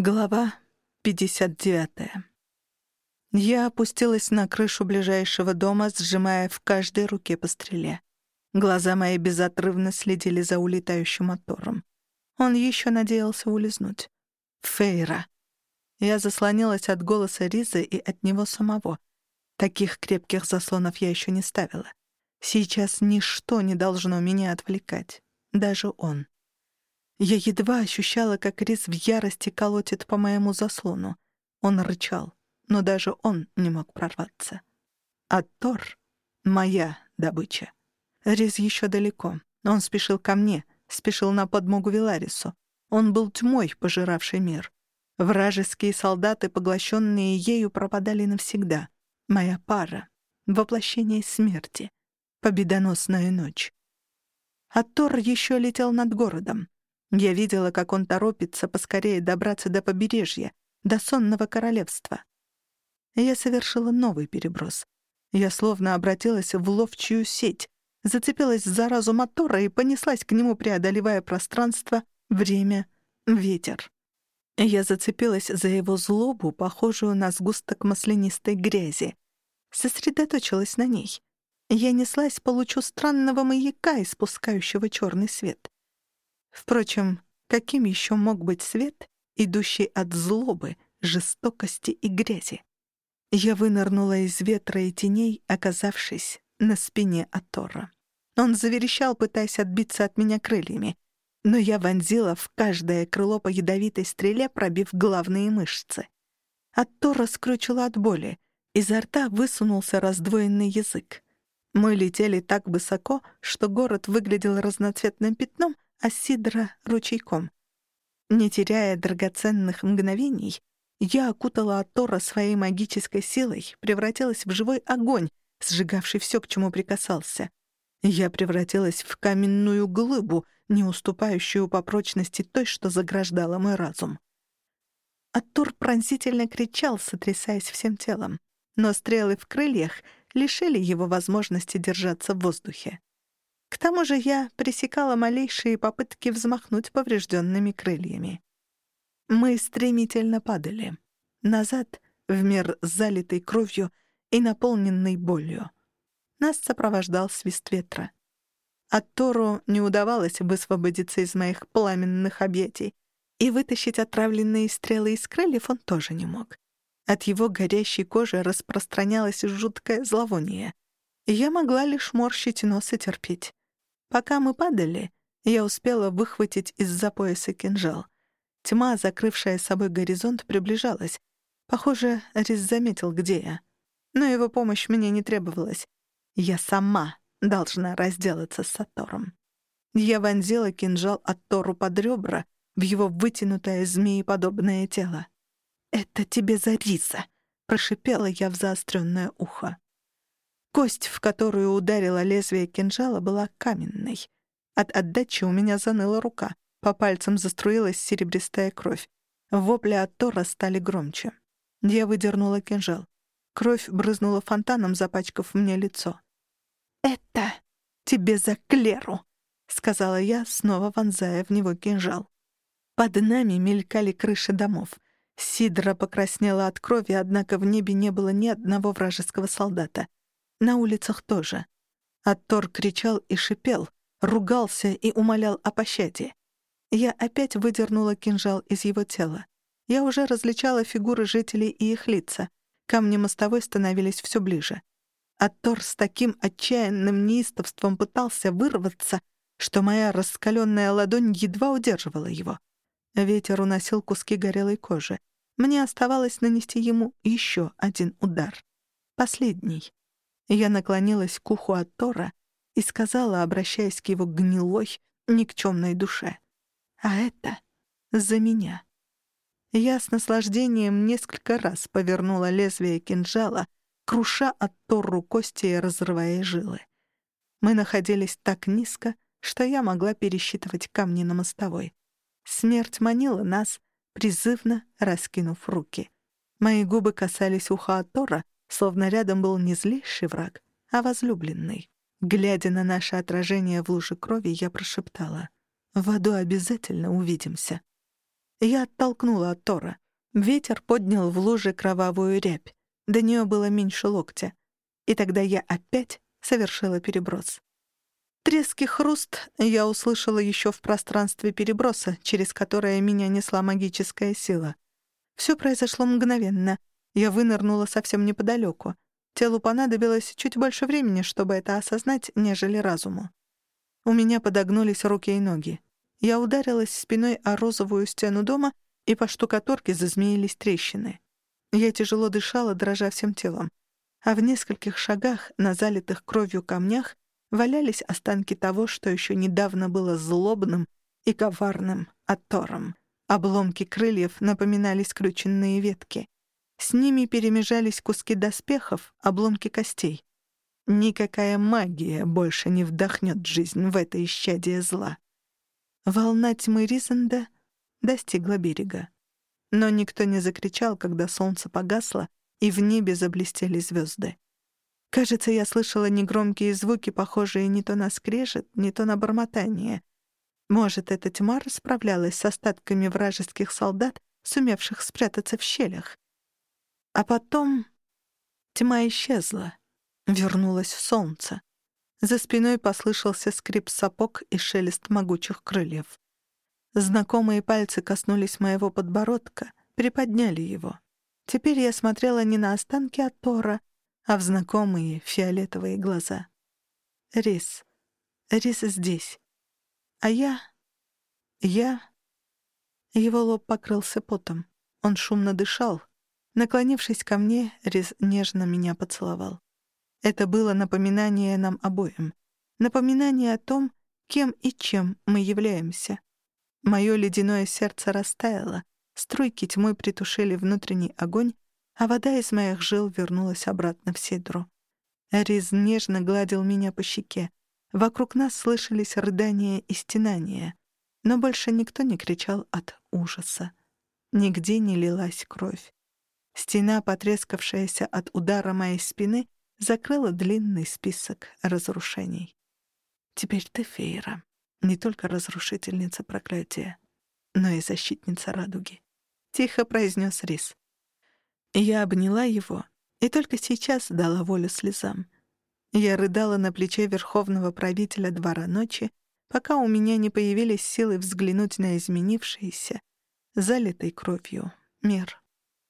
Глава 59. Я опустилась на крышу ближайшего дома, сжимая в каждой руке по стреле. Глаза мои безотрывно следили за улетающим мотором. Он еще надеялся улизнуть. Фейра. Я заслонилась от голоса Ризы и от него самого. Таких крепких заслонов я еще не ставила. Сейчас ничто не должно меня отвлекать. Даже он. Я едва ощущала, как Рис в ярости колотит по моему заслону. Он рычал, но даже он не мог прорваться. А Тор — моя добыча. Рис еще далеко. Он спешил ко мне, спешил на подмогу Виларису. Он был тьмой, пожиравшей мир. Вражеские солдаты, поглощенные ею, пропадали навсегда. Моя пара. Воплощение смерти. Победоносная ночь. А Тор еще летел над городом. Я видела, как он торопится поскорее добраться до побережья, до сонного королевства. Я совершила новый переброс. Я словно обратилась в ловчую сеть, зацепилась за разум мотора и понеслась к нему, преодолевая пространство, время, ветер. Я зацепилась за его злобу, похожую на сгусток маслянистой грязи. Сосредоточилась на ней. Я неслась по лучу странного маяка, испускающего черный свет. Впрочем, каким еще мог быть свет, идущий от злобы, жестокости и грязи? Я вынырнула из ветра и теней, оказавшись на спине Атора. Он заверещал, пытаясь отбиться от меня крыльями, но я вонзила в каждое крыло по ядовитой стреле, пробив главные мышцы. Аттора скрючила от боли. Изо рта высунулся раздвоенный язык. Мы летели так высоко, что город выглядел разноцветным пятном — а ручейком. Не теряя драгоценных мгновений, я окутала Атора своей магической силой, превратилась в живой огонь, сжигавший все, к чему прикасался. Я превратилась в каменную глыбу, не уступающую по прочности той, что заграждала мой разум. Атор пронзительно кричал, сотрясаясь всем телом, но стрелы в крыльях лишили его возможности держаться в воздухе. К тому же я пресекала малейшие попытки взмахнуть поврежденными крыльями. Мы стремительно падали. Назад, в мир залитый кровью и наполненный болью. Нас сопровождал свист ветра. От Тору не удавалось высвободиться из моих пламенных объятий, и вытащить отравленные стрелы из крыльев он тоже не мог. От его горящей кожи распространялось жуткое зловоние. Я могла лишь морщить нос и терпеть. Пока мы падали, я успела выхватить из-за пояса кинжал. Тьма, закрывшая собой горизонт, приближалась. Похоже, Рис заметил, где я. Но его помощь мне не требовалась. Я сама должна разделаться с Сатором. Я вонзила кинжал от Тору под ребра в его вытянутое змееподобное тело. «Это тебе за риса!» — прошипела я в заостренное ухо. Кость, в которую ударило лезвие кинжала, была каменной. От отдачи у меня заныла рука. По пальцам заструилась серебристая кровь. Вопли от Тора стали громче. Я выдернула кинжал. Кровь брызнула фонтаном, запачкав мне лицо. «Это тебе за Клеру!» — сказала я, снова вонзая в него кинжал. Под нами мелькали крыши домов. Сидра покраснела от крови, однако в небе не было ни одного вражеского солдата. На улицах тоже. Аттор кричал и шипел, ругался и умолял о пощаде. Я опять выдернула кинжал из его тела. Я уже различала фигуры жителей и их лица. Камни мостовой становились все ближе. Аттор с таким отчаянным неистовством пытался вырваться, что моя раскаленная ладонь едва удерживала его. Ветер уносил куски горелой кожи. Мне оставалось нанести ему еще один удар. Последний. Я наклонилась к уху от Тора и сказала, обращаясь к его гнилой, никчемной душе. «А это за меня». Я с наслаждением несколько раз повернула лезвие кинжала, круша от Торру кости и разрывая жилы. Мы находились так низко, что я могла пересчитывать камни на мостовой. Смерть манила нас, призывно раскинув руки. Мои губы касались уха Тора, словно рядом был не злейший враг, а возлюбленный. Глядя на наше отражение в луже крови, я прошептала. «В аду обязательно увидимся». Я оттолкнула от Тора. Ветер поднял в луже кровавую рябь. До нее было меньше локтя. И тогда я опять совершила переброс. Трески хруст я услышала еще в пространстве переброса, через которое меня несла магическая сила. Все произошло мгновенно. Я вынырнула совсем неподалеку. Телу понадобилось чуть больше времени, чтобы это осознать, нежели разуму. У меня подогнулись руки и ноги. Я ударилась спиной о розовую стену дома, и по штукатурке зазмеились трещины. Я тяжело дышала, дрожа всем телом. А в нескольких шагах на залитых кровью камнях валялись останки того, что еще недавно было злобным и коварным Атором. Обломки крыльев напоминали скрюченные ветки. С ними перемежались куски доспехов, обломки костей. Никакая магия больше не вдохнет жизнь в это исчадие зла. Волна тьмы Ризенда достигла берега. Но никто не закричал, когда солнце погасло, и в небе заблестели звезды. Кажется, я слышала негромкие звуки, похожие не то на скрежет, не то на бормотание. Может, эта тьма расправлялась с остатками вражеских солдат, сумевших спрятаться в щелях. А потом тьма исчезла, вернулась в солнце. За спиной послышался скрип сапог и шелест могучих крыльев. Знакомые пальцы коснулись моего подбородка, приподняли его. Теперь я смотрела не на останки от Тора, а в знакомые фиолетовые глаза. Рис. Рис здесь. А я... Я... Его лоб покрылся потом. Он шумно дышал. Наклонившись ко мне, Рис нежно меня поцеловал. Это было напоминание нам обоим. Напоминание о том, кем и чем мы являемся. Мое ледяное сердце растаяло, струйки тьмы притушили внутренний огонь, а вода из моих жил вернулась обратно в седру. Риз нежно гладил меня по щеке. Вокруг нас слышались рыдания и стенания, но больше никто не кричал от ужаса. Нигде не лилась кровь. Стена, потрескавшаяся от удара моей спины, закрыла длинный список разрушений. Теперь ты, Фейра, не только разрушительница проклятия, но и защитница радуги. Тихо произнес Рис. Я обняла его и только сейчас дала волю слезам. Я рыдала на плече верховного правителя двора ночи, пока у меня не появились силы взглянуть на изменившийся, залитый кровью мир.